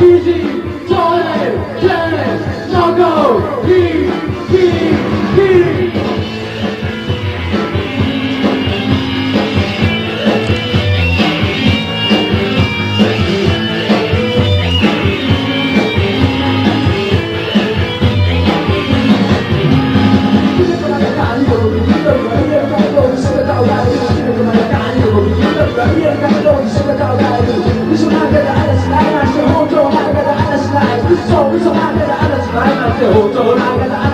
Easy! 어디서 나한테 알아지 말만 세워 저 나한테 알아지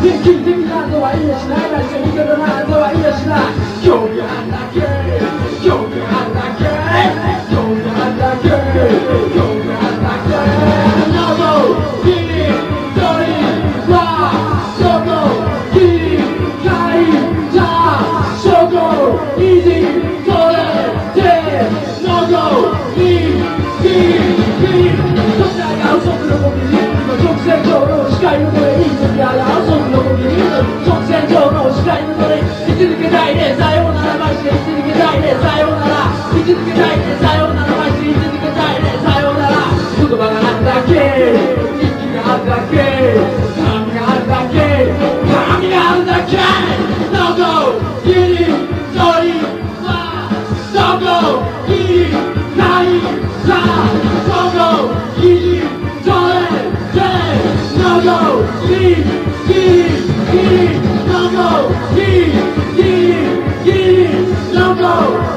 生きてきたとは言えしない。なし生き方なとはいえしない。Yee, Longo! Yee, Yee, Yee, Longo!